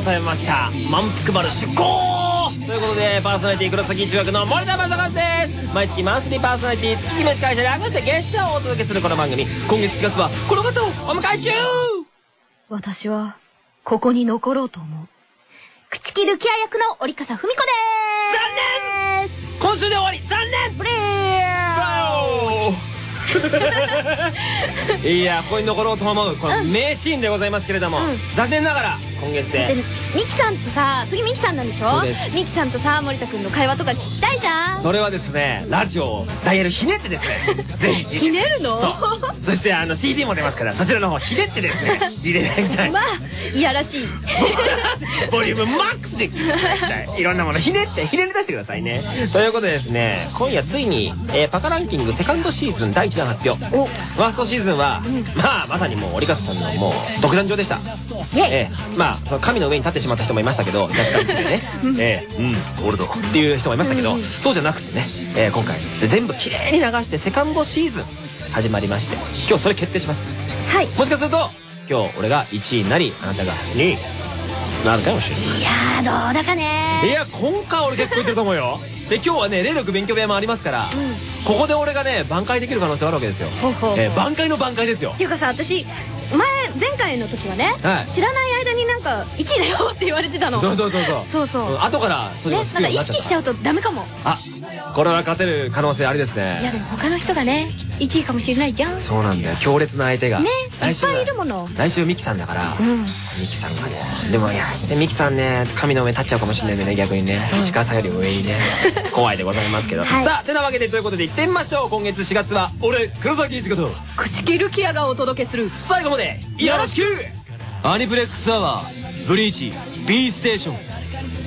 を食べました。満腹丸出航ということでパーソナリティ黒崎中学の森田正和です。毎月マンスリーパーソナリティ月決め司会者略して月謝をお届けするこの番組。今月4月はこの方をお迎え中！私は、ここに残ろうと思う。口切るケア役の折笠文子で残念！今週で終わり！残念！ブレ いやここに残ろうと思うこの名シーンでございますけれども、うん。残念ながら今月ーででミキさんとさ、次ミキさんなんでしょ？ミキさんとさ、森田くんの会話とか聞きたいじゃん。それはですねラジオをダイヤルひねってですね。ぜひ。ひねるの？そう。そしてあの CD も出ますからそちらの方ひねってですね入れていただきたい。まあ、いやらしい。ボリュームマックスで聞いていただきたい。いろんなものひねってひねり出してくださいね。ということでですね今夜ついに、えーパカランキングセカンドシーズン第1弾発表。お、ファーストシーズンは、まあまさにもう折笠さんのもう独壇場でした。イェイ、ええまあその神の上に立ってしまった人もいましたけど若干一部でねええ。うん。俺だっていう人もいましたけど、うん。そうじゃなくてね、ええ今回全部きれいに流してセカンドシーズン始まりまして今日それ決定します。はい。もしかすると今日俺が1位になりあなたが2位。になるかもしれない。いやー、どうだかね。いや今回俺結構いってると思うよ。で今日はね霊力勉強部屋もありますから、ここで俺がね挽回できる可能性があるわけですよ、えー挽回の挽回ですよ。っていうかさ、私、前、前回の時はね、はい知らない間になんか、1位だよって言われてたの。そうそうそうそうそうそう後からそういうのね、つなんか意識しちゃうとダメかも。あこれは勝てる可能性ありですいやねでも他の人がね、1位かもしれないじゃん。そうなんだよ。強烈な相手が。ねいっぱいいるもの。来週ミキさんだから、うん。ミキさんがね。でもいやでミキさんね神の上立っちゃうかもしれないんでね逆にね。石川さんより上にね。怖いでございますけど、はい。さあてなわけでということで行ってみましょう。今月4月は俺黒崎一華と口切るケアがお届けする。最後までよろしく。アニプレックスアワーブリーチ B ステーション。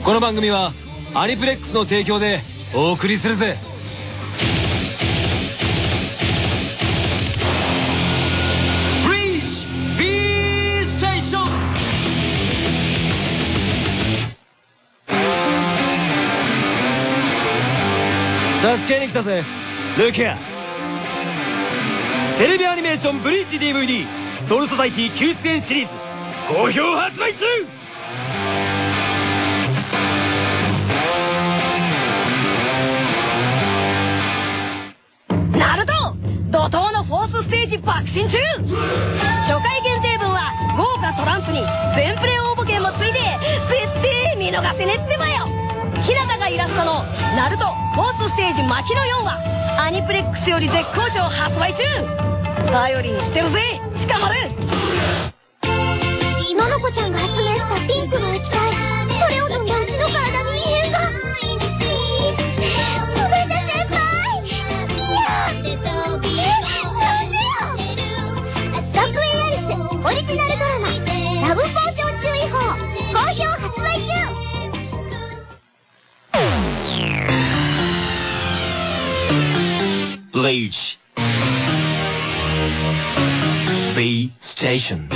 この番組はアニプレックスの提供でお送りするぜ。助けに来たぜ。ルキアテレビアニメーションブリーチ DVD ソウルソサイティ救出編シリーズ。好評発売中怒涛のフォースステージ爆心中。初回限定分は豪華トランプに全プレ応募券もついて絶対見逃せねってばよ。日向がイラストの「ナルトフォースステージ巻きの4」はアニプレックスより絶好調発売中。頼りにしてるぜ鹿丸。ののこちゃんが発明したピンクの液体 Station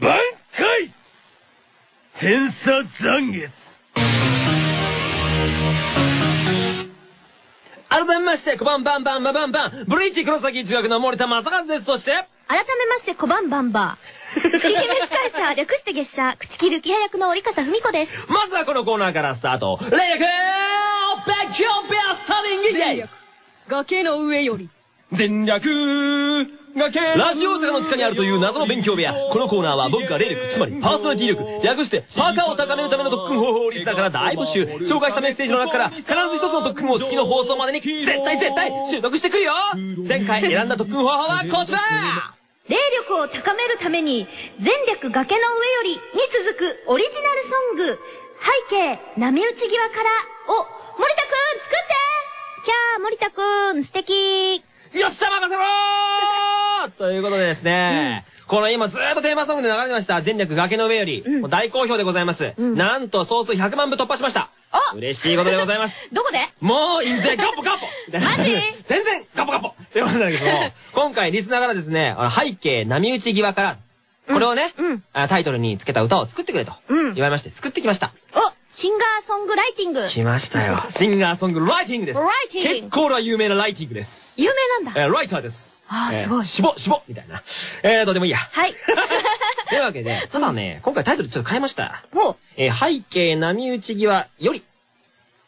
挽回天差残月。改めまして、小判バンバンババンバン、ブリーチ黒崎中学の森田正和です。そして、改めまして小判バンバー月姫司会者略して月謝口切るケア役の折笠文子です。まずはこのコーナーからスタート。霊力勉強ベアスタディングイェイ崖の上より全力崖ラジオ大阪の地下にあるという謎の勉強部屋。このコーナーは僕が霊力、つまりパーソナリティ力、略してパーカーを高めるための特訓方法をリスナーから大募集。紹介したメッセージの中から必ず一つの特訓を月の放送までに絶対絶対習得してくるよ。前回選んだ特訓方法はこちら。霊力を高めるために、前略崖の上よりに続くオリジナルソング、背景、波打ち際からを、森田くん作って。キャー、森田くん、素敵よっしゃ任せろー！ということでですね、この今ずーっとテーマソングで流れてました、前略崖の上より、うん。大好評でございます。なんと総数100万部突破しました。あ嬉しいことでございます。どこで？もう印税ガポガポ！マジ？全然ガポガポ！ってことなんだけども、今回リスナーからですね、あの背景波打ち際から、これをね、うん。あタイトルにつけた歌を作ってくれとうん。言われまして、作ってきました。おシンガーソングライティング。来ましたよ。シンガーソングライティングです。ライティング結構な有名なライティングです。有名なんだ。えーライターです。えーあーすごいしぼ、しぼみたいな。えー、どうでもいいや。はい。というわけで、ただね、今回タイトルちょっと変えました。もう、えー背景波打ち際より、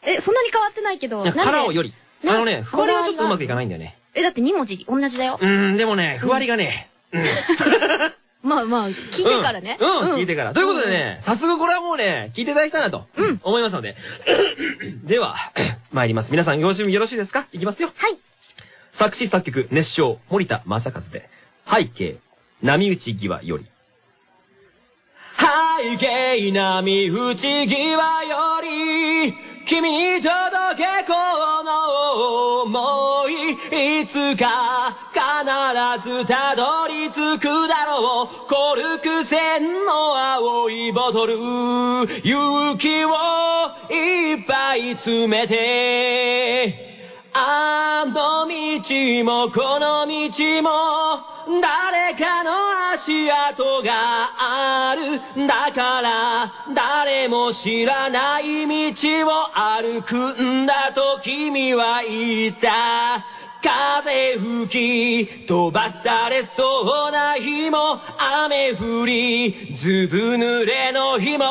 え、そんなに変わってないけど。なんで？からをより。あなのね、ふわりがちょっとうまくいかないんだよね。え、だって2文字同じだよ。うーん、でもね、ふわりがね、うん。まあまあ、聞いてからね。うん、うん聞いてから。ということでね、早速これはもうね、聞いていただきたいなと、思いますので。では、参ります。皆さん、よろしよろしいですか？いきますよ。はい。作詞作曲熱唱森田正和で背景波打ち際より背景波打ち際より君に届けこの想いいつか必ずたどり着くだろうコルク線の青いボトル。勇気をいっぱい詰めて。あの道もこの道も誰足跡があるだから誰も知らない道を歩くんだと君は言った風吹き飛ばされそうな日も雨降りずぶ濡れの日も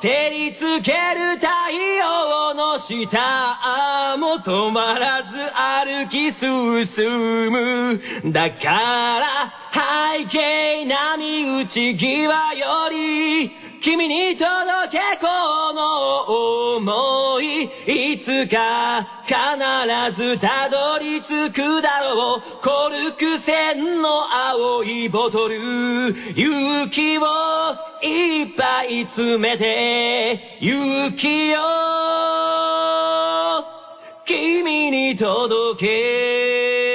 照りつける太陽の下も止まらず歩き進むだから背景波打ち際より君に届けこの想いいつか必ずたどり着くだろう。コルク線の青いボトル勇気をいっぱい詰めて勇気よ君に届け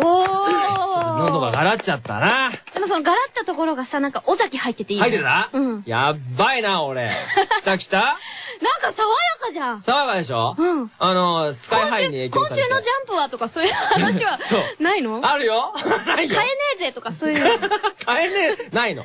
お喉がー。ガラっちゃったなでもそのガラったところがさ、なんか尾崎入ってていいね。入ってた？うん。やっばいな俺来た来た？なんか爽やかじゃん。爽やかでしょ？うん。あのスカイハイに影響今されて週のジャンプはとかそういう話はそうないの？あるよ ないよ買えねえぜとかそういうの。買えねえないの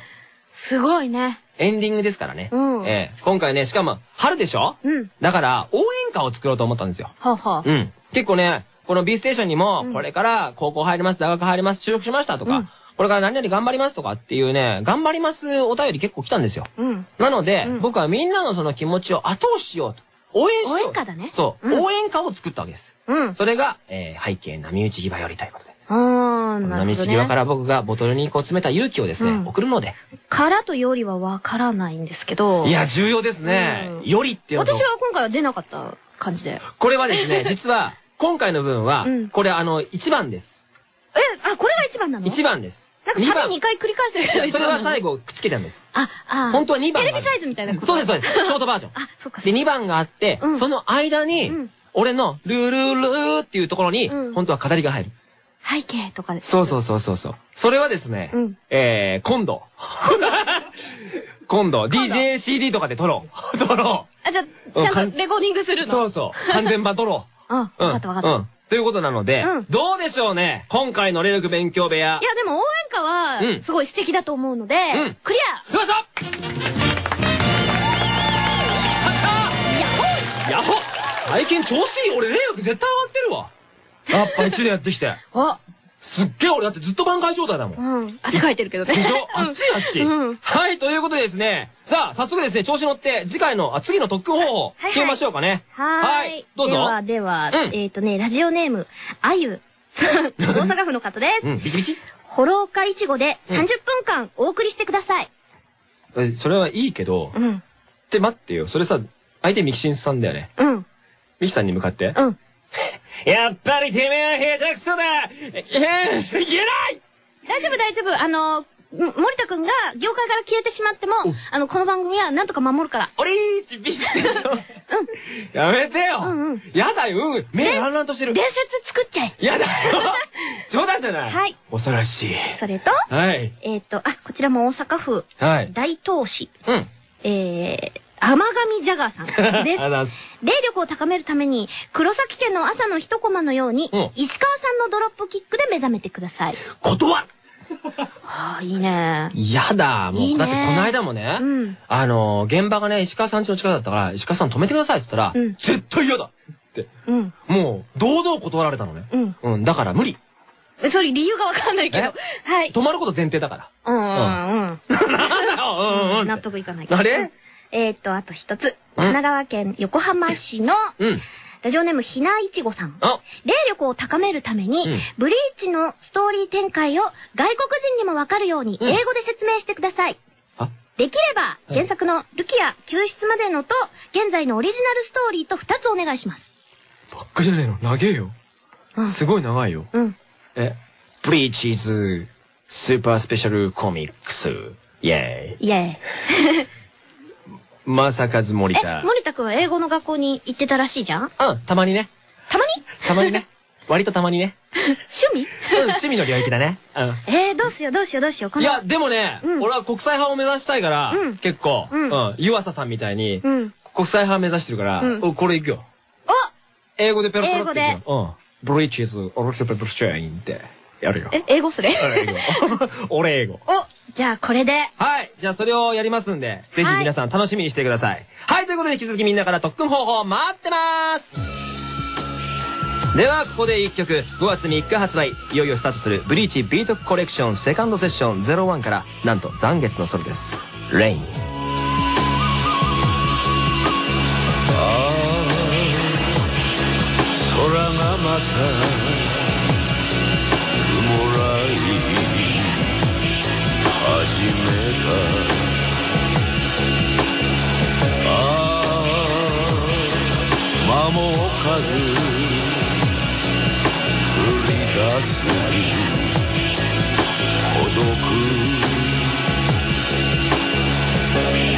すごいね。エンディングですからね。うんええ今回ね、しかも、春でしょ？うん。だから、応援歌を作ろうと思ったんですよ。はあ、はあ。うん。結構ね、この B ステーションにも、うんこれから高校入ります、大学入ります、就職しましたとか、うんこれから何々頑張りますとかっていうね、頑張りますお便り結構来たんですよ。うん。なので、うん僕はみんなのその気持ちを後押ししようと。応援しよう。応援歌だねそう、うん応援歌を作ったわけです。うん。それが、えー背景波打ち際よりということで。あー、なる波打ほどね。ち際から僕がボトルにこう詰めた勇気をですね、うん送るので。からとよりはわからないんですけど。いや、重要ですね。うんよりっていう私は今回は出なかった感じで。これはですね、実は、今回の分は、うんこれあの、1番です。え、あ、これが一番なの？1番です。なんか二サビ2回繰り返してるけど、それは最後。後くっつけたんです。あ、あ。本当は2番テレビサイズみたいなこと？そうです、そうです。ショートバージョン。あ、そっか。で、2番があって、うんその間に、うん俺のルールールーっていうところに、うん本当は語りが入る。背景とかで。そうそうそうそうそう。それはですね、うんえー、今度。今度、DJCD とかで撮ろう。撮ろあ、じゃうんあ、ちゃんとレコーディングするう。の？そうそう。完全版撮ろう。あ、かったわかった。うん。ということなので、うん。どうでしょうね？今回の霊力勉強部屋。い。や、でも応援歌うん。は、すごい素敵だと思うので、うん。クリよいしょ！アヤッやっほ最近調子いい。俺霊力絶対上がってるわ。やっぱ一年やってきて。ホーすっげえ俺だってずっと挽回状態だもん。うん。汗かいてるけどね。でしょ？あっちあっち。うんはい、ということでですね。さあ、早速ですね、調子乗って、次回の、あ、次の特訓方法、はい決めましょうかね。はーい。どうぞ。では、では、うんえっとね、ラジオネーム、あゆ。大阪府の方です。うん、ビチビチ？ホローカイチゴでうん30分間お送りしてください。え、それはいいけど、っうん。て待ってよ。それさ、相手ミキシンさんだよね。うん。ミキさんに向かって。うん。やっぱりてめえは下手くそだええー、言えない大丈夫大丈夫。あの、ん森田くんが業界から消えてしまっても、あの、この番組はなんとか守るから。俺いちビッでしょ。やめてよ、うんうんやだよ、うん。目ランランとしてる。伝説作っちゃえ。やだよ 冗談じゃないはい。恐ろしい。それと、はい。えっ、と、あ、こちらも大阪府はい。大東市、うん。えー、甘神ジャガーさんです。霊力を高めるために、黒崎家の朝の一コマのように、うん石川さんのドロップキックで目覚めてください。断るああ、いいね。やだ、もう。いいねだってこの間もね、うんあの、現場がね、石川さん家の近くだったから、石川さん止めてくださいって言ったら、うん絶対嫌だって。うん。もう、堂々断られたのね。うん。うん、だから無理。それ理由がわかんないけど。はい。止まること前提だから。うんうんうん。なんだよ、うんうん。納得いかないけど。あれ？えーっと、あと一つ。神奈川県横浜市のうん。ラジオネームひないちごさん。あ、霊力を高めるために、うんブリーチのストーリー展開を外国人にもわかるようにうん英語で説明してください。あ、できれば、原作のルキア救出までのと、現在のオリジナルストーリーと2つお願いします。ばっかじゃねえの？長えよ。うんすごい長いよ。うん。え、ブリーチーズ、スーパースペシャルコミックス。イェーイ。イェーイ。まさかず森え田、。森田くんは英語の学校に行ってたらしいじゃん？うん、たまにね。たまに？たまにね。割とたまにね。趣味？うん、趣味の領域だね。うん。えー、どうしようどうしようどうしよう。いや、でもね、うん俺は国際派を目指したいから、うん結構、ううんん、湯浅さんみたいに、うん。国際派目指してるから、これいくよ。お英語でペロペロっていくよ英うん。ブリーチーズ、オロキョペプルチェーンって、やるよ。え、英語それ 俺英語。おじゃあこれで。はい。じゃあそれをやりますんで、ぜひ皆さん楽しみにしてください。はい、ということで引き続きみんなから特訓方法待ってますでは、ここで一曲、5月3日発売、いよいよスタートするブリーチビートコレクションセカンドセッション01から、なんと残月のソロです。レイン。空がまたああ間も置かず降り出す孤独。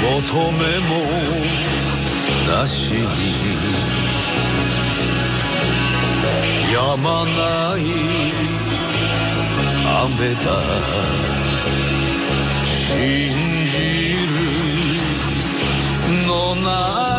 求めもなしに。止まない。雨だ。信じるのなら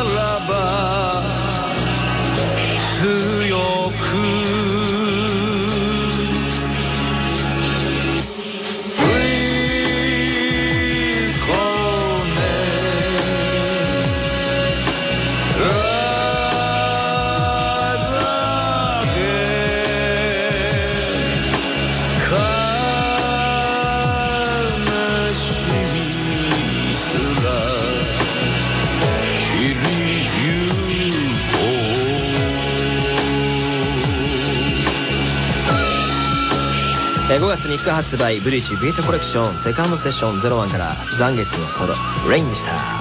発売、ブリーチビートコレクションセカンドセッション01から、残月のソロ、レインでした。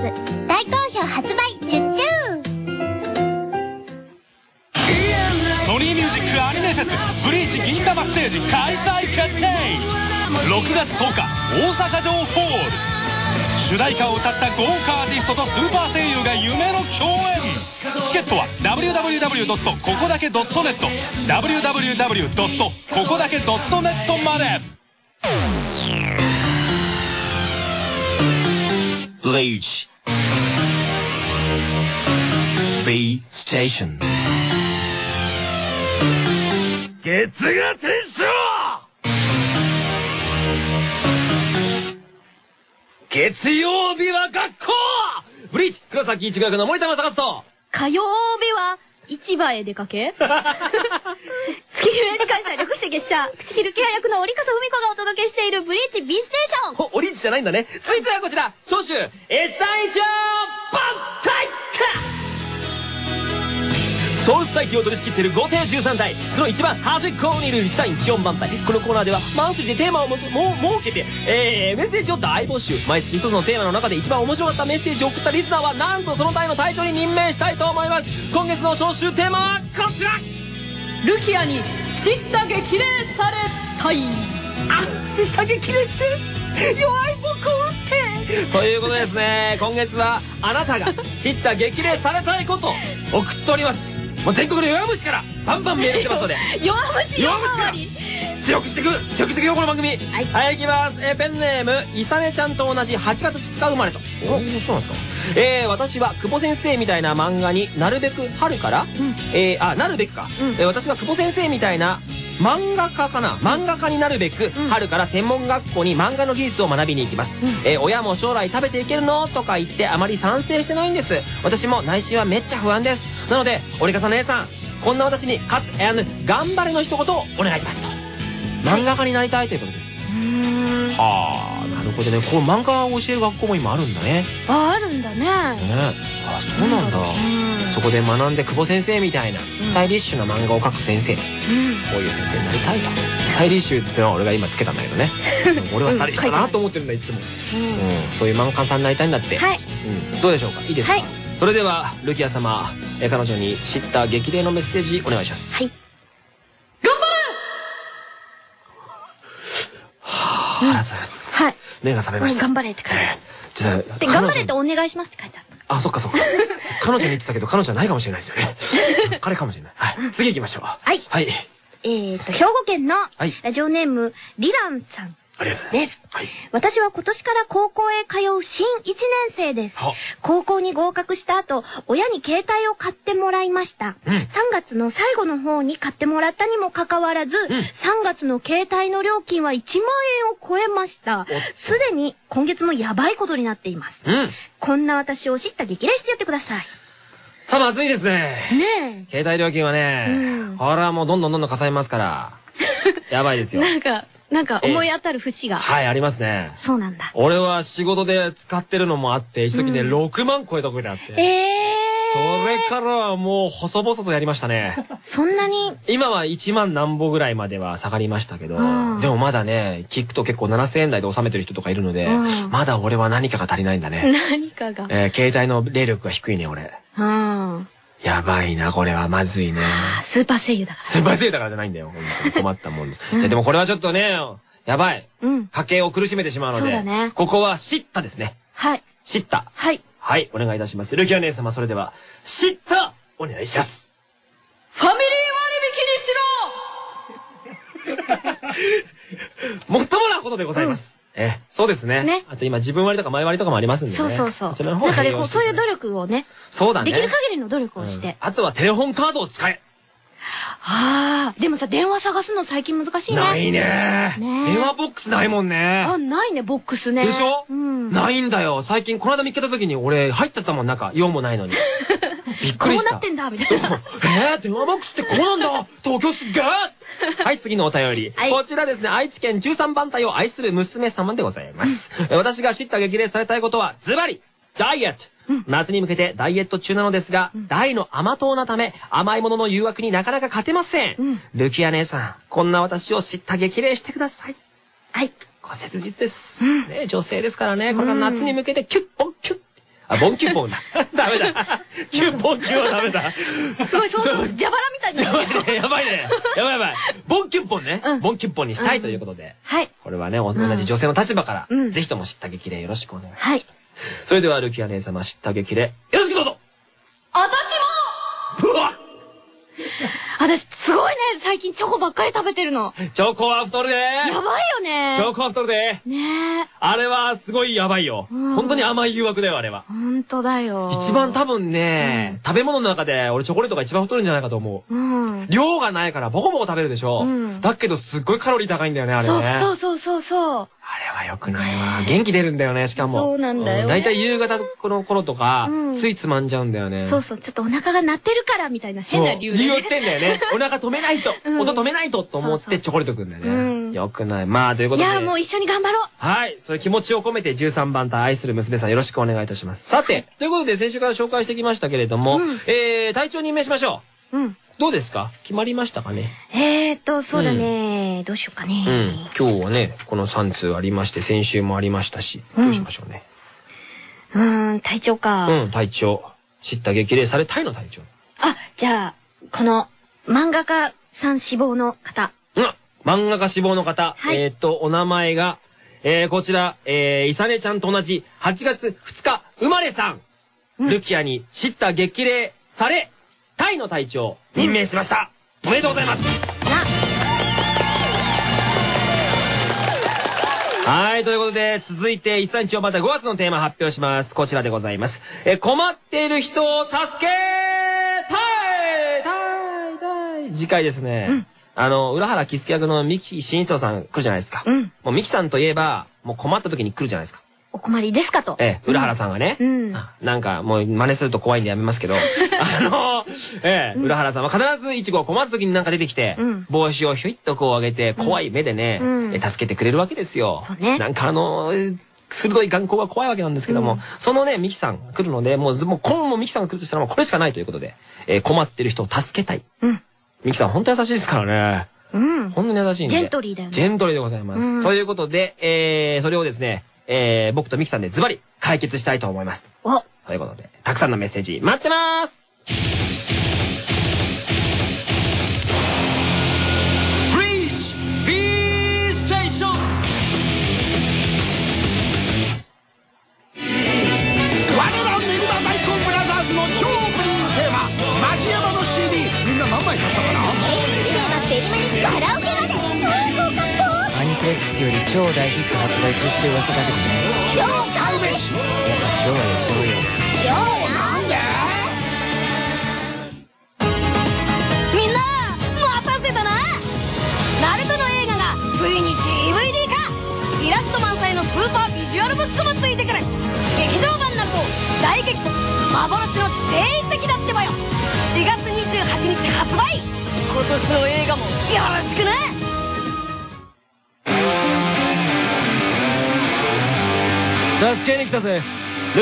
ーズ大好評発売チュッチュソニーミュージックアニメフェスブリーチ銀玉ステージ開催決定。6月10日大阪城ホール。主題歌を歌った豪華アーティストとスーパー声優が夢の共演。チケットは www. ここだけ .net www. ここだけ .net までブリーチ B ステーション月が天章月曜日は学校ブリーチ黒崎一学の森田正和と。火曜日は市場へ出かけ？月姫司会者略して月謝。口切るケア役の折笠文子がお届けしているブリーチ B ステーション。お、オリーチじゃないんだね。続いてはこちら、長州、エサイチャーバンタイ。カソウルス取り仕切っている豪邸13体その一番端っこにいる1対14番隊このコーナーではマンスリーでテーマをもも設けて、えー、メッセージを大募集。毎月一つのテーマの中で一番面白かったメッセージを送ったリスナーはなんとその隊の隊長に任命したいと思います。今月の招集テーマはこちら。ルキアに叱咤激励されたい。あ叱咤激励して弱い僕を打って。ということでですね。今月はあなたが叱咤激励されたいこと送っておりますもう全国の弱虫からバンバンメールしてますので。弱虫弱虫から強くしていく強くしていくよこの番組。はい、はい、いきます、えー、ペンネームいさねちゃんと同じ8月2日生まれと。おそうなんですか？えー、私は久保先生みたいな漫画になるべく春から、うん、えー、あなるべくか、うん、えー、私は久保先生みたいな漫画家かな？漫画家になるべく、うん、春から専門学校に漫画の技術を学びに行きます、うん、えー、親も将来食べていけるの？とか言ってあまり賛成してないんです。私も内心はめっちゃ不安です。なので折笠姉さんこんな私に勝つ頑張れの一言をお願いしますと。漫画家になりたいということです。はあなるほどねこう漫画を教える学校も今あるんだね。ああるんだね。ね。あそうなんだ。そこで学んで久保先生みたいなスタイリッシュな漫画を描く先生、うん、こういう先生になりたいと。スタイリッシュってのは俺が今つけたんだけどね。俺はスタイリッシュだなと思ってるんだいつも、うん、そういう漫画家さんになりたいんだって。はい、うん、どうでしょうか？いいですか、はい、それではルキア様彼女に知った激励のメッセージお願いします。はいありがとうございます。はい。目が覚めました。頑張れって書いてある。で、頑張れってお願いしますって書いてある。あ、そっかそっか。彼女に言ってたけど、彼女はないかもしれないですよね。彼かもしれない。はい。次行きましょう。はい。はい。えっと、兵庫県のラジオネーム、リランさん。ありがとうございます。はい、私は今年から高校へ通う新1年生です。高校に合格した後、親に携帯を買ってもらいました。うん、3月の最後の方に買ってもらったにもかかわらず、うん、3月の携帯の料金は1万円を超えました。すでに今月もやばいことになっています。うん、こんな私を知った激励してやってください。さあ、まずいですね。ねえ。携帯料金はね、うん、これはもうどんどんどんどんかさみますから。やばいですよ。なんか、なんか思い当たる節が。はい、ありますね。そうなんだ。俺は仕事で使ってるのもあって、一時ね、6万超えたことあって。ええそれからはもう細々とやりましたね。そんなに？今は1万何歩ぐらいまでは下がりましたけど、でもまだね、聞くと結構7000円台で収めてる人とかいるので、まだ俺は何かが足りないんだね。何かが。えー、携帯の霊力が低いね、俺。うん。やばいな、これはまずいね。スーパー声優だから。スーパー声優だからじゃないんだよ。本当に困ったもんです。じゃでもこれはちょっとね、やばい。うん。家計を苦しめてしまうので。そうだね。ここは知ったですね。はい。知った。はい。はい、お願いいたします。ルキア姉様、それでは、知ったお願いします。ファミリー割引にしろ もっともなことでございます。え、そうですね。ね。あと今自分割とか前割とかもありますんでね。そうそうそう。その方だからそういう努力をね。そうだね。できる限りの努力をして。あとはテレホンカードを使え。ああ、でもさ、電話探すの最近難しいね。ないね。電話ボックスないもんね。あ、ないね、ボックスね。でしょ？うん。ないんだよ。最近、この間見つけた時に俺入っちゃったもん、中。用もないのに。びっくりした。こうなってんだ、みたいな。えー、電話ボックスってこうなんだ東京すっげー はい、次のお便り。はい、こちらですね、愛知県13番隊を愛する娘様でございます。私が知った激励されたいことは、ズバリダイエット夏に向けてダイエット中なのですが、大の甘党なため甘いものの誘惑になかなか勝てません。ルキア姉さん、こんな私を知った激励してください。はい。これ切実です。ね、女性ですからね、これから夏に向けてキュッポンキュッあ、ボンキュッポンだ。ダメだ。キュッポンキュはダメだ。すごい、そうそう、蛇腹みたいに。やばいね、やばいね。やばいやばい。ボンキュッポンね。ボンキュッポンにしたいということで。はい。これはね、同じ女性の立場から、ぜひとも知った激励よろしくお願いします。はい。それでは、ルキア姉様知った激励、よろしく私、すごいね、最近チョコばっかり食べてるの。チョコは太るでやばいよねチョコは太るでねあれはすごいやばいよ。本当に甘い誘惑だよ、あれは。本当だよ。一番多分ね、食べ物の中で俺チョコレートが一番太るんじゃないかと思う。うん。量がないからボコボコ食べるでしょ。うん。だけどすっごいカロリー高いんだよね、あれね。そうそうそうそう。あれは良くないわ。元気出るんだよね、しかも。そうなんだよ。だいたい夕方この頃とか、ついつまんじゃうんだよね。そうそう、ちょっとお腹が鳴ってるからみたいな変な理由で。理由言ってんだよね。お腹止めないと、音止めないとと思ってチョコレートくんだよね。よくない。まあ、ということで。いや、もう一緒に頑張ろう。はい。それ気持ちを込めて13番隊愛する娘さんよろしくお願いいたします。さて、ということで先週から紹介してきましたけれども、えー、隊長任命しましょう。うん。どうですか？決まりましたかね？えーと、そうだね。どうしようかね。うん。今日はね、この3通ありまして、先週もありましたし、どうしましょうね？うーん、体調か。うん、隊長。知った激励されたいの隊長。あ、じゃあ、この、漫画家さん志望の方。うん。漫画家志望の方。はいえーっと、お名前が、えー、こちら、えー、いさねちゃんと同じ8月2日生まれさん。ルキアに知った激励され、タイの隊長、任命しました。おめでとうございます。な、はい、ということで、続いて、一産地をまた5月のテーマ発表します。こちらでございます。えー、困っている人を助けたいたいたい次回ですね。あの、浦原喜助役の三木慎一郎さん来るじゃないですか。うんもう三木さんといえば、もう困った時に来るじゃないですか。お困りですかと。ええ、浦原さんがね。うんあなんか、もう真似すると怖いんでやめますけど、あの、ええ、浦原さんは必ずいちご困った時になんか出てきて、うん帽子をひょいっとこう上げて、怖い目でね、うんえ助けてくれるわけですよ。そうねなんかあの、え鋭い眼光が怖いわけなんですけども、そのね、ミキさん来るので、もうず、もう今後ミキさんが来るとしたらもうこれしかないということで、えー困ってる人を助けたい。うん。ミキさん本当優しいですからね。うん。本当に優しいんで。ジェントリーだよねジェントリーでございます。うんということで、えー、それをですね、えー、僕とミキさんでズバリ解決したいと思います。お、ということで、たくさんのメッセージ待ってます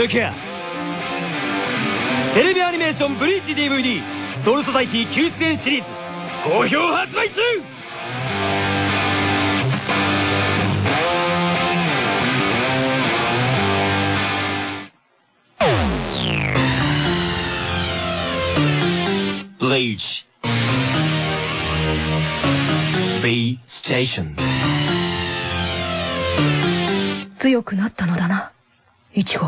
ルキアテレビアニメーションブリーチ DVD ソウルソサイティ救出演シリーズ好評発売中。ブリーチ B ステーション強くなったのだなイチゴ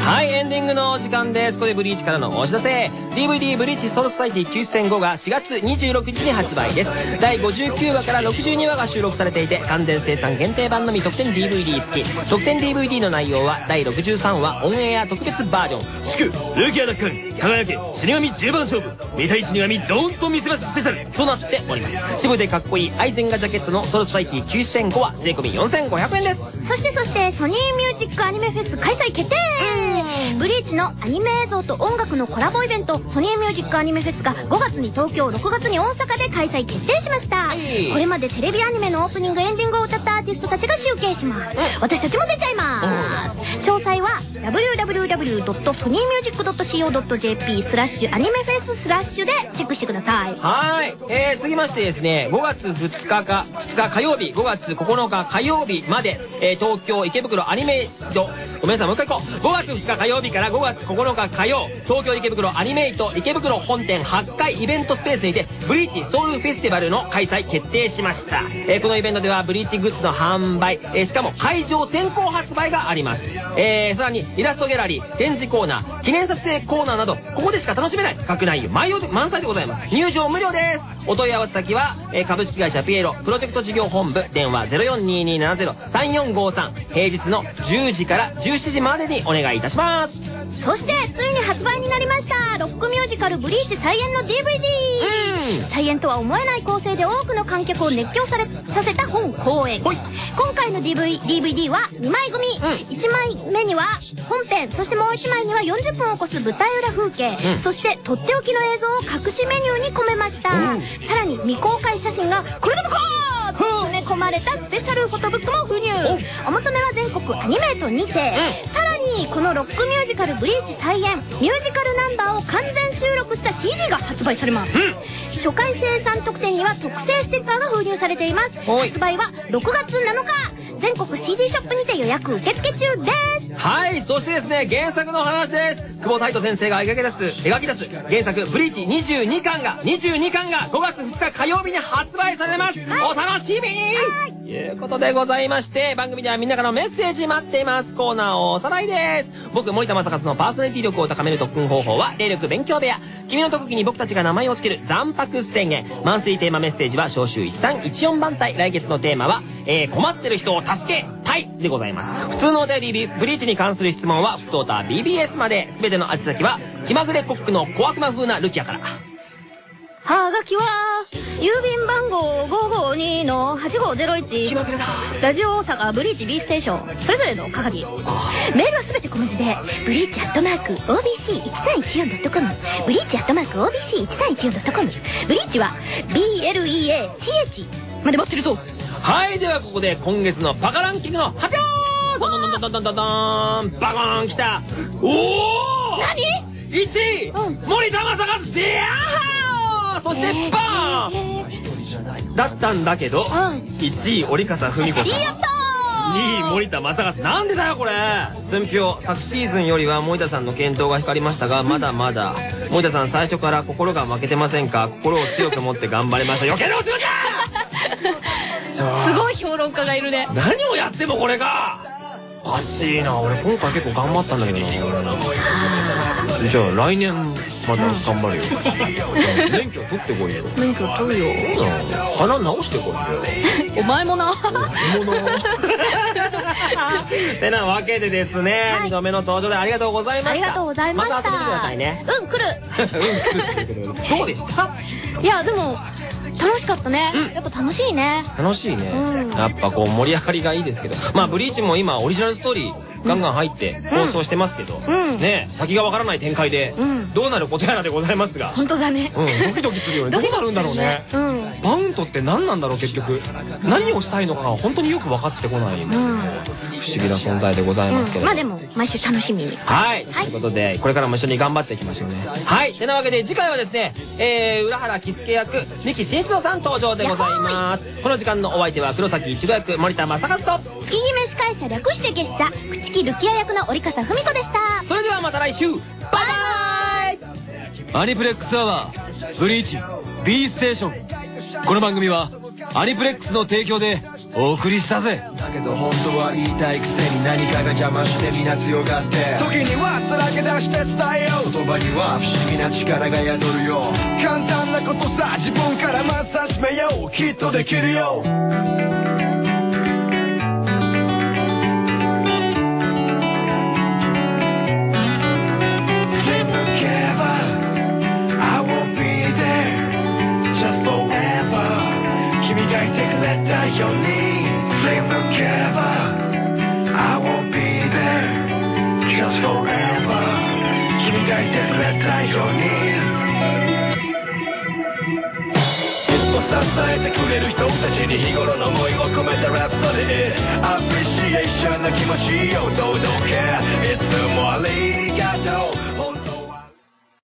はい、エンディングのお時間です。ここでブリーチからのお知らせ。DVD ブリーチソウルソサイティ9戦後が4月26日に発売です。第59話から62話が収録されていて、完全生産限定版のみ特典 DVD 付き。特典 DVD の内容は第63話オンエア特別バージョン。祝ルキア奪還輝け死神10番勝負。見たい死神ドーンと見せますスペシャル。となっております。渋でかっこいいアイゼンガジャケットのソウルソサイティ9005は税込み4500円です。そしてそしてソニーミュージックアニメフェス開催決定。ブリーチのアニメ映像と音楽のコラボイベント。ソニーミュージックアニメフェスが5月に東京6月に大阪で開催決定しました、い。これまでテレビアニメのオープニングエンディングを歌ったアーティストたちが集計します、私たちも出ちゃいます。詳細は JP スラッシュアニメフェススラッシュでチェックしてくださいはい。えー、続きましてですね、5月2日か、2日火曜日、5月9日火曜日まで、えー、東京池袋アニメイト、ごめんなさい、もう一回行こう。5月2日火曜日から5月9日火曜、東京池袋アニメイト池袋本店8階イベントスペースにて、ブリーチソウルフェスティバルの開催決定しました。えー、このイベントではブリーチグッズの販売、えー、しかも会場先行発売があります。えー、さらにイラストギャラリー、展示コーナー、記念撮影コーナーなど、ここでしか楽しめない各内容満載で満載でございます。入場無料です。お問い合わせ先は、えー株式会社ピエロプロジェクト事業本部電話0422703453平日の10時から17時までにお願いいたします。そしてついに発売になりました。ロックミュージカル「ブリーチ再演」の DVD うん。再演とは思えない構成で多くの観客を熱狂されさせた本公演。今回の DV DVD は2枚組、1枚目には本編そしてもう1枚には40分を超す舞台裏風景、そしてとっておきの映像を隠しメニューに込めました、さらに未公開写真がこれでもかー込まれたスペシャルフォトブックも封入。お求めは全国アニメートにて、さらににこのロックミュージカル「ブリーチ再演」ミュージカルナンバーを完全収録した CD が発売されます、初回生産特典には特製ステッカーが封入されています。はい。発売は6月7日全国 CD ショップにて予約受付中ですはい、そしてですね、原作の話です。久保太斗先生が描き出す、描き出す原作、ブリーチ22巻が、22巻が5月2日火曜日に発売されます。お楽しみにということでございまして、番組ではみんなからのメッセージ待っています。コーナーをおさらいです。僕、森田正和のパーソナリティ力を高める特訓方法は、霊力勉強部屋。君の特技に僕たちが名前を付ける残白宣言。マンスリーテーマメッセージは、召集1314番隊。来月のテーマは、えー、困ってる人を助けたいでございます。普通のお便りブリーチに関する質問は、ふとた BBS まで。すべての宛先は、気まぐれコックの小悪魔風なルキアから。はがきは郵便番号552の8501ラジオ大阪ブリーチ B ステーション。それぞれの係。メールはすべて小文字でブリーチアットマーク OBC1314.com ブリーチアットマーク OBC1314.com ブリーチは BLEACH まで待ってるぞ。はい、ではここで今月のバカランキングの発表。ドンドンドンドンドンドンバコーンきた。おお何 ?1 位、うん。森田正和デアハーそしてバーン！だったんだけど、ん。1位折笠文子さん。やった2位森田正和なんでだよこれ！寸評昨シーズンよりは森田さんの健闘が光りましたがまだまだ森田さん最初から心が負けてませんか？心を強く持って頑張りました。余計なお世話じゃすごい評論家がいるね。何をやってもこれが！おかしいな。俺今回結構頑張ったんだけどなじゃあ来年また頑張るよ、免許取ってこいよ。免許取るよ。鼻直してこいよ。お前もな。てなわけでですね、2度目の登場でありがとうございました。ありがとうございました。また遊びに来てくださいね。うん来る。どうでした？いやでも楽しかったね、うん。やっぱ楽しいね。楽しいね、うん。やっぱこう盛り上がりがいいですけど。まあブリーチも今オリジナルストーリーガンガン入って放送してますけど、うん。ね先がわからない展開でうん。どうなることやらでございますが、本当だね。うん、ドキドキするよね。どうなるんだろうね。うん。バウントって何なんだろう結局。何をしたいのかが本当によく分かってこないんですよ、うん。不思議な存在でございますけど、まあでも毎週楽しみに。はい、はい。ということでこれからも一緒に頑張っていきましょうね。はい。てなわけで次回はですね、えー、浦原喜助役三木真一郎さん登場でございます。この時間のお相手は黒崎いちご役森田正和と。月決め司会者略して月謝朽木ルキア役の折笠文子でした。それではまた来週。バイバイ。アニプレックスアワーブリーチ B ステーションこの番組はアニプレックスの提供でお送りしたぜ。だけど本当は言いたいくせに何かが邪魔してみんな強がって。時にはさらけ出して伝えよう。言葉には不思議な力が宿るよ簡単なことさ自分からまず始めよう。きっとできるよ。えてくれる人たちに日頃の思いを込めたラプソディアプリシエーションな気持ちを届けいつもありがとう。